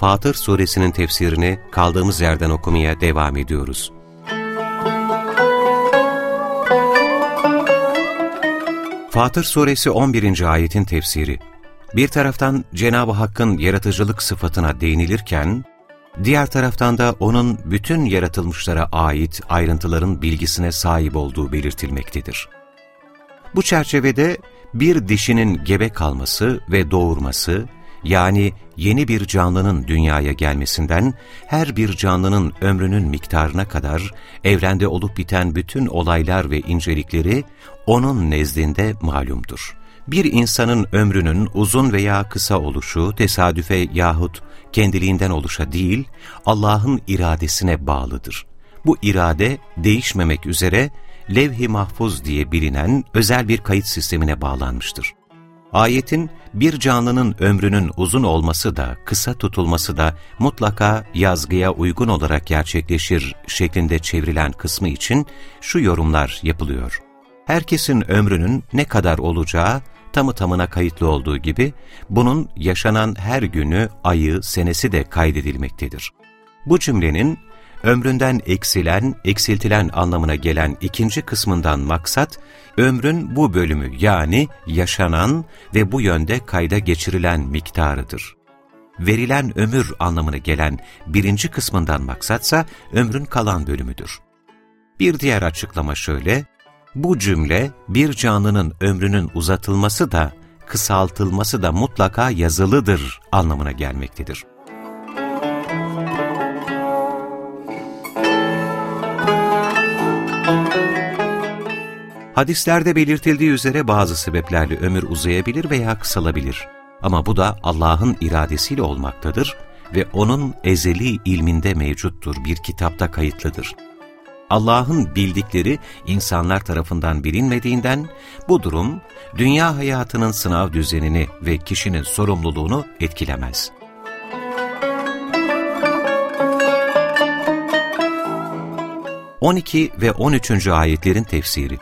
Fatır Suresinin tefsirini kaldığımız yerden okumaya devam ediyoruz. Fatır Suresi 11. ayetin tefsiri Bir taraftan Cenab-ı Hakk'ın yaratıcılık sıfatına değinilirken, diğer taraftan da O'nun bütün yaratılmışlara ait ayrıntıların bilgisine sahip olduğu belirtilmektedir. Bu çerçevede bir dişinin gebe kalması ve doğurması, yani yeni bir canlının dünyaya gelmesinden her bir canlının ömrünün miktarına kadar evrende olup biten bütün olaylar ve incelikleri onun nezdinde malumdur. Bir insanın ömrünün uzun veya kısa oluşu tesadüfe yahut kendiliğinden oluşa değil, Allah'ın iradesine bağlıdır. Bu irade değişmemek üzere levh-i mahfuz diye bilinen özel bir kayıt sistemine bağlanmıştır. Ayetin bir canlının ömrünün uzun olması da kısa tutulması da mutlaka yazgıya uygun olarak gerçekleşir şeklinde çevrilen kısmı için şu yorumlar yapılıyor. Herkesin ömrünün ne kadar olacağı tamı tamına kayıtlı olduğu gibi bunun yaşanan her günü, ayı, senesi de kaydedilmektedir. Bu cümlenin ömründen eksilen, eksiltilen anlamına gelen ikinci kısmından maksat, ömrün bu bölümü yani yaşanan ve bu yönde kayda geçirilen miktarıdır. Verilen ömür anlamına gelen birinci kısmından maksatsa ömrün kalan bölümüdür. Bir diğer açıklama şöyle, bu cümle bir canlının ömrünün uzatılması da kısaltılması da mutlaka yazılıdır anlamına gelmektedir. Hadislerde belirtildiği üzere bazı sebeplerle ömür uzayabilir veya kısalabilir. Ama bu da Allah'ın iradesiyle olmaktadır ve O'nun ezeli ilminde mevcuttur, bir kitapta kayıtlıdır. Allah'ın bildikleri insanlar tarafından bilinmediğinden bu durum dünya hayatının sınav düzenini ve kişinin sorumluluğunu etkilemez. On ve 13. ayetlerin tefsiri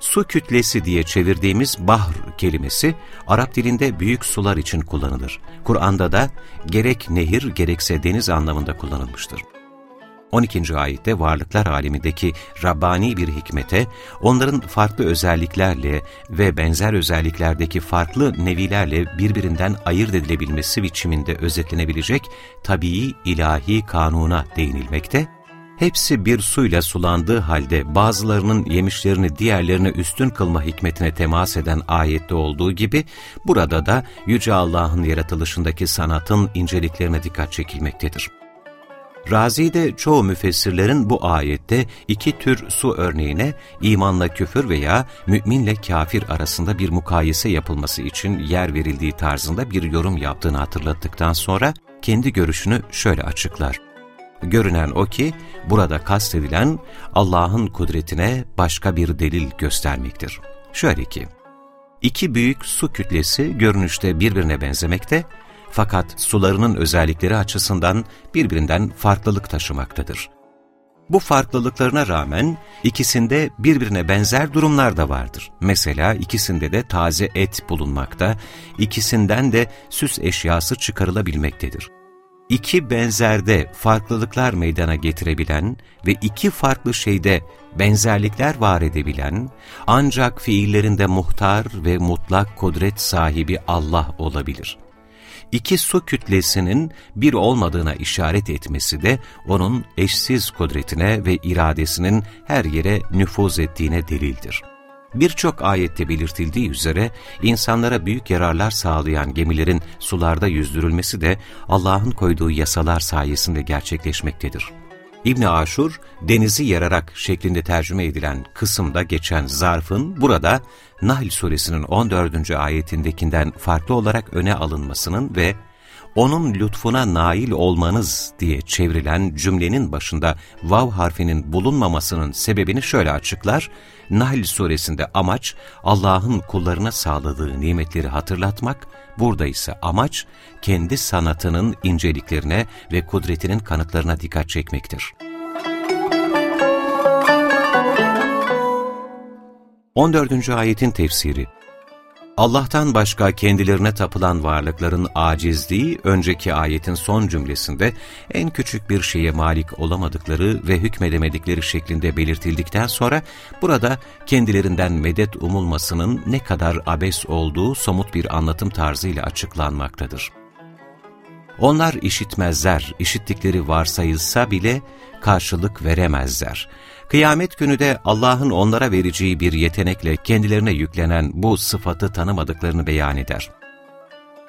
Su kütlesi diye çevirdiğimiz bahr kelimesi Arap dilinde büyük sular için kullanılır. Kur'an'da da gerek nehir gerekse deniz anlamında kullanılmıştır. 12. ayette varlıklar alemindeki Rabbani bir hikmete, onların farklı özelliklerle ve benzer özelliklerdeki farklı nevilerle birbirinden ayırt edilebilmesi biçiminde özetlenebilecek tabii ilahi kanuna değinilmekte hepsi bir suyla sulandığı halde bazılarının yemişlerini diğerlerine üstün kılma hikmetine temas eden ayette olduğu gibi, burada da Yüce Allah'ın yaratılışındaki sanatın inceliklerine dikkat çekilmektedir. Razi'de çoğu müfessirlerin bu ayette iki tür su örneğine imanla küfür veya müminle kafir arasında bir mukayese yapılması için yer verildiği tarzında bir yorum yaptığını hatırlattıktan sonra kendi görüşünü şöyle açıklar. Görünen o ki, burada kastedilen Allah'ın kudretine başka bir delil göstermektir. Şöyle ki, iki büyük su kütlesi görünüşte birbirine benzemekte, fakat sularının özellikleri açısından birbirinden farklılık taşımaktadır. Bu farklılıklarına rağmen ikisinde birbirine benzer durumlar da vardır. Mesela ikisinde de taze et bulunmakta, ikisinden de süs eşyası çıkarılabilmektedir iki benzerde farklılıklar meydana getirebilen ve iki farklı şeyde benzerlikler var edebilen, ancak fiillerinde muhtar ve mutlak kudret sahibi Allah olabilir. İki su kütlesinin bir olmadığına işaret etmesi de onun eşsiz kudretine ve iradesinin her yere nüfuz ettiğine delildir. Birçok ayette belirtildiği üzere insanlara büyük yararlar sağlayan gemilerin sularda yüzdürülmesi de Allah'ın koyduğu yasalar sayesinde gerçekleşmektedir. İbni Aşur, denizi yararak şeklinde tercüme edilen kısımda geçen zarfın burada Nahl suresinin 14. ayetindekinden farklı olarak öne alınmasının ve onun lütfuna nail olmanız diye çevrilen cümlenin başında vav harfinin bulunmamasının sebebini şöyle açıklar. Nahl suresinde amaç Allah'ın kullarına sağladığı nimetleri hatırlatmak, burada ise amaç kendi sanatının inceliklerine ve kudretinin kanıtlarına dikkat çekmektir. 14. ayetin tefsiri Allah'tan başka kendilerine tapılan varlıkların acizliği, önceki ayetin son cümlesinde en küçük bir şeye malik olamadıkları ve hükmedemedikleri şeklinde belirtildikten sonra, burada kendilerinden medet umulmasının ne kadar abes olduğu somut bir anlatım tarzıyla açıklanmaktadır. Onlar işitmezler, işittikleri varsayılsa bile karşılık veremezler. Kıyamet günü de Allah'ın onlara vereceği bir yetenekle kendilerine yüklenen bu sıfatı tanımadıklarını beyan eder.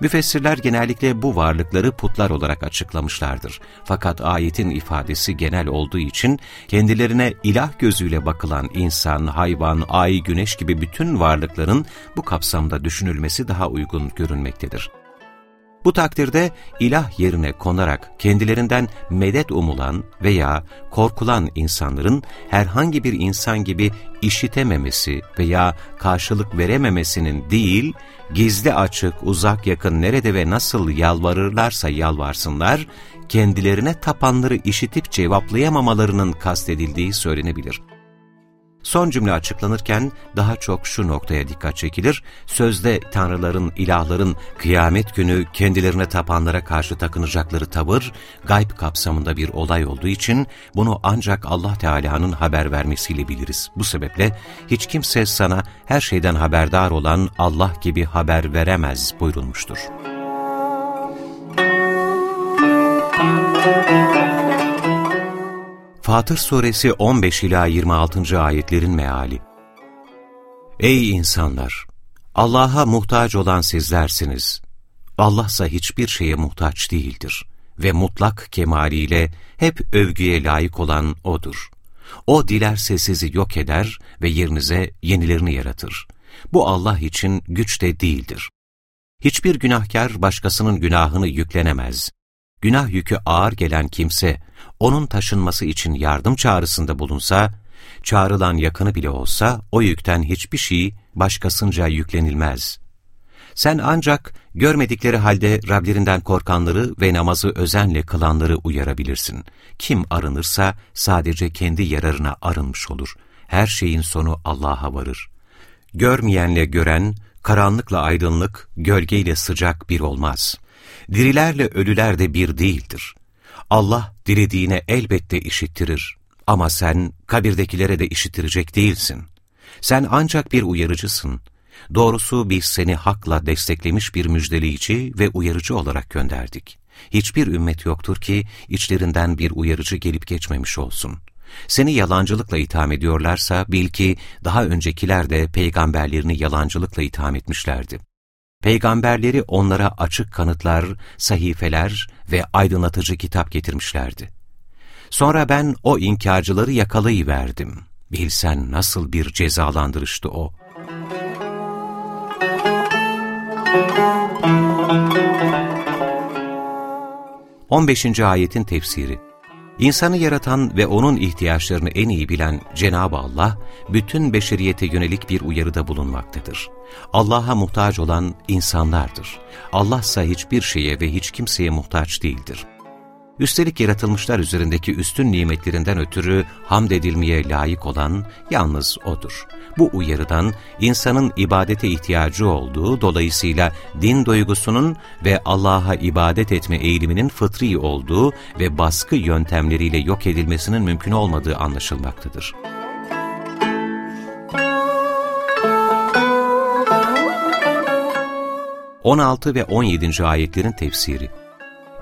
Müfessirler genellikle bu varlıkları putlar olarak açıklamışlardır. Fakat ayetin ifadesi genel olduğu için kendilerine ilah gözüyle bakılan insan, hayvan, ay, güneş gibi bütün varlıkların bu kapsamda düşünülmesi daha uygun görünmektedir. Bu takdirde ilah yerine konarak kendilerinden medet umulan veya korkulan insanların herhangi bir insan gibi işitememesi veya karşılık verememesinin değil, gizli açık, uzak yakın nerede ve nasıl yalvarırlarsa yalvarsınlar, kendilerine tapanları işitip cevaplayamamalarının kastedildiği söylenebilir. Son cümle açıklanırken daha çok şu noktaya dikkat çekilir, sözde tanrıların, ilahların kıyamet günü kendilerine tapanlara karşı takınacakları tavır, gayb kapsamında bir olay olduğu için bunu ancak Allah Teala'nın haber vermesiyle biliriz. Bu sebeple hiç kimse sana her şeyden haberdar olan Allah gibi haber veremez buyurulmuştur. Fatır Suresi 15 ila 26. ayetlerin meali. Ey insanlar, Allah'a muhtaç olan sizlersiniz. Allah ise hiçbir şeye muhtaç değildir ve mutlak kemaliyle hep övgüye layık olan O'dur. O dilerse sizi yok eder ve yerinize yenilerini yaratır. Bu Allah için güç de değildir. Hiçbir günahkar başkasının günahını yüklenemez. Günah yükü ağır gelen kimse, onun taşınması için yardım çağrısında bulunsa, çağrılan yakını bile olsa o yükten hiçbir şey başkasınca yüklenilmez. Sen ancak görmedikleri halde Rablerinden korkanları ve namazı özenle kılanları uyarabilirsin. Kim arınırsa sadece kendi yararına arınmış olur. Her şeyin sonu Allah'a varır. Görmeyenle gören, karanlıkla aydınlık, gölgeyle sıcak bir olmaz. Dirilerle ölüler de bir değildir. Allah dilediğine elbette işittirir ama sen kabirdekilere de işittirecek değilsin. Sen ancak bir uyarıcısın. Doğrusu biz seni hakla desteklemiş bir müjdeleyici ve uyarıcı olarak gönderdik. Hiçbir ümmet yoktur ki içlerinden bir uyarıcı gelip geçmemiş olsun. Seni yalancılıkla itham ediyorlarsa bil ki daha öncekiler de peygamberlerini yalancılıkla itham etmişlerdi. Peygamberleri onlara açık kanıtlar, sahifeler ve aydınlatıcı kitap getirmişlerdi. Sonra ben o inkarcıları yakalayıverdim. Bilsen nasıl bir cezalandırıştı o. On beşinci ayetin tefsiri İnsanı yaratan ve onun ihtiyaçlarını en iyi bilen Cenab-ı Allah, bütün beşeriyete yönelik bir uyarıda bulunmaktadır. Allah'a muhtaç olan insanlardır. Allah ise hiçbir şeye ve hiç kimseye muhtaç değildir. Üstelik yaratılmışlar üzerindeki üstün nimetlerinden ötürü hamd edilmeye layık olan yalnız O'dur. Bu uyarıdan insanın ibadete ihtiyacı olduğu, dolayısıyla din duygusunun ve Allah'a ibadet etme eğiliminin fıtri olduğu ve baskı yöntemleriyle yok edilmesinin mümkün olmadığı anlaşılmaktadır. On ve 17. ayetlerin tefsiri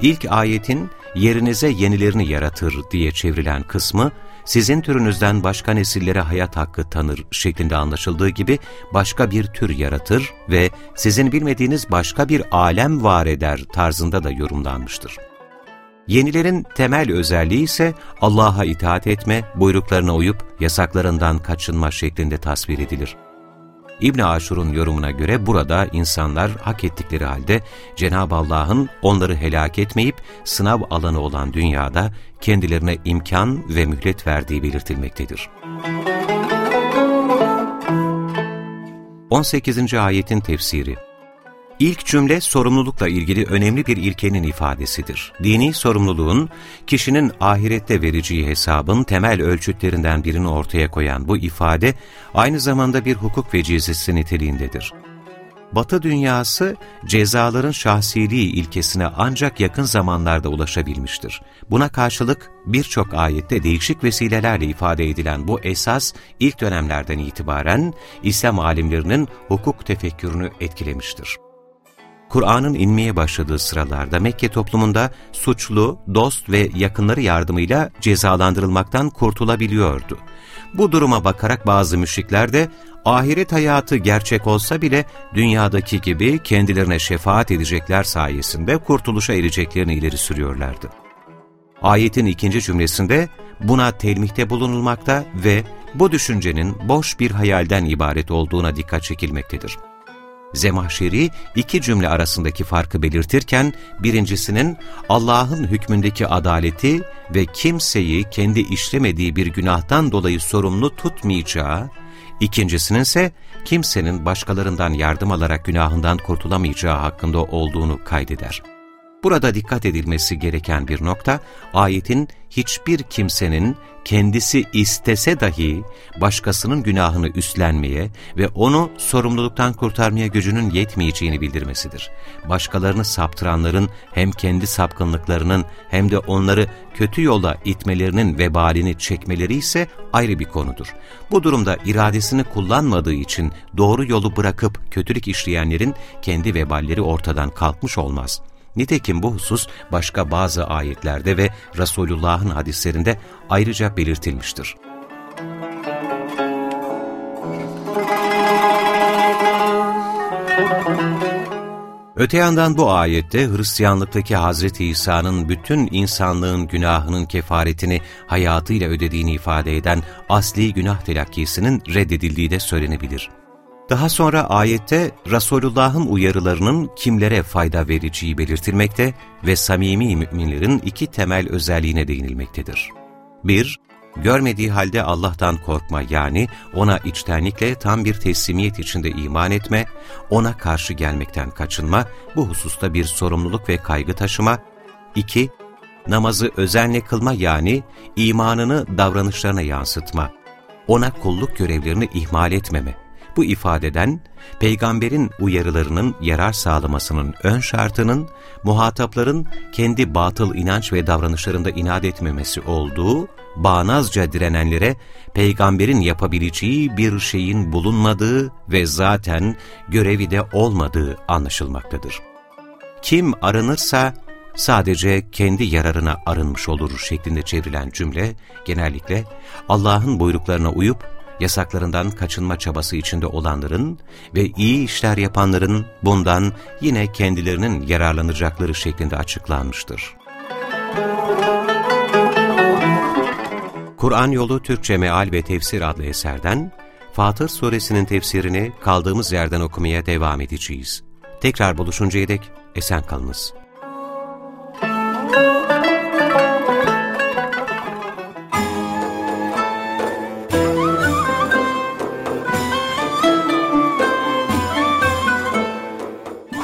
İlk ayetin yerinize yenilerini yaratır diye çevrilen kısmı, sizin türünüzden başka nesillere hayat hakkı tanır şeklinde anlaşıldığı gibi başka bir tür yaratır ve sizin bilmediğiniz başka bir alem var eder tarzında da yorumlanmıştır. Yenilerin temel özelliği ise Allah'a itaat etme, buyruklarına uyup yasaklarından kaçınma şeklinde tasvir edilir. İbn Aşur'un yorumuna göre burada insanlar hak ettikleri halde Cenab-ı Allah'ın onları helak etmeyip sınav alanı olan dünyada kendilerine imkan ve mühlet verdiği belirtilmektedir. 18. ayetin tefsiri İlk cümle sorumlulukla ilgili önemli bir ilkenin ifadesidir. Dini sorumluluğun, kişinin ahirette vereceği hesabın temel ölçütlerinden birini ortaya koyan bu ifade, aynı zamanda bir hukuk vecizesi niteliğindedir. Batı dünyası cezaların şahsiliği ilkesine ancak yakın zamanlarda ulaşabilmiştir. Buna karşılık birçok ayette değişik vesilelerle ifade edilen bu esas ilk dönemlerden itibaren İslam alimlerinin hukuk tefekkürünü etkilemiştir. Kur'an'ın inmeye başladığı sıralarda Mekke toplumunda suçlu, dost ve yakınları yardımıyla cezalandırılmaktan kurtulabiliyordu. Bu duruma bakarak bazı müşrikler de ahiret hayatı gerçek olsa bile dünyadaki gibi kendilerine şefaat edecekler sayesinde kurtuluşa ereceklerini ileri sürüyorlardı. Ayetin ikinci cümlesinde buna telmihte bulunulmakta ve bu düşüncenin boş bir hayalden ibaret olduğuna dikkat çekilmektedir. Zemahşeri iki cümle arasındaki farkı belirtirken birincisinin Allah'ın hükmündeki adaleti ve kimseyi kendi işlemediği bir günahtan dolayı sorumlu tutmayacağı, ikincisinin ise kimsenin başkalarından yardım alarak günahından kurtulamayacağı hakkında olduğunu kaydeder. Burada dikkat edilmesi gereken bir nokta, ayetin hiçbir kimsenin kendisi istese dahi başkasının günahını üstlenmeye ve onu sorumluluktan kurtarmaya gücünün yetmeyeceğini bildirmesidir. Başkalarını saptıranların hem kendi sapkınlıklarının hem de onları kötü yola itmelerinin vebalini çekmeleri ise ayrı bir konudur. Bu durumda iradesini kullanmadığı için doğru yolu bırakıp kötülük işleyenlerin kendi veballeri ortadan kalkmış olmaz.'' Nitekim bu husus başka bazı ayetlerde ve Resulullah'ın hadislerinde ayrıca belirtilmiştir. Öte yandan bu ayette Hristiyanlıktaki Hazreti İsa'nın bütün insanlığın günahının kefaretini hayatıyla ödediğini ifade eden asli günah telakkisinin reddedildiği de söylenebilir. Daha sonra ayette Resulullah'ın uyarılarının kimlere fayda vereceği belirtilmekte ve samimi müminlerin iki temel özelliğine değinilmektedir. 1- Görmediği halde Allah'tan korkma yani ona içtenlikle tam bir teslimiyet içinde iman etme, ona karşı gelmekten kaçınma, bu hususta bir sorumluluk ve kaygı taşıma. 2- Namazı özenle kılma yani imanını davranışlarına yansıtma, ona kulluk görevlerini ihmal etmeme. Bu ifadeden peygamberin uyarılarının yarar sağlamasının ön şartının muhatapların kendi batıl inanç ve davranışlarında inat etmemesi olduğu, bağnazca direnenlere peygamberin yapabileceği bir şeyin bulunmadığı ve zaten görevi de olmadığı anlaşılmaktadır. Kim arınırsa sadece kendi yararına arınmış olur şeklinde çevrilen cümle genellikle Allah'ın buyruklarına uyup yasaklarından kaçınma çabası içinde olanların ve iyi işler yapanların bundan yine kendilerinin yararlanacakları şeklinde açıklanmıştır. Kur'an Yolu Türkçe Meal ve Tefsir adlı eserden Fatır Suresinin tefsirini kaldığımız yerden okumaya devam edeceğiz. Tekrar buluşuncaya dek esen kalınız.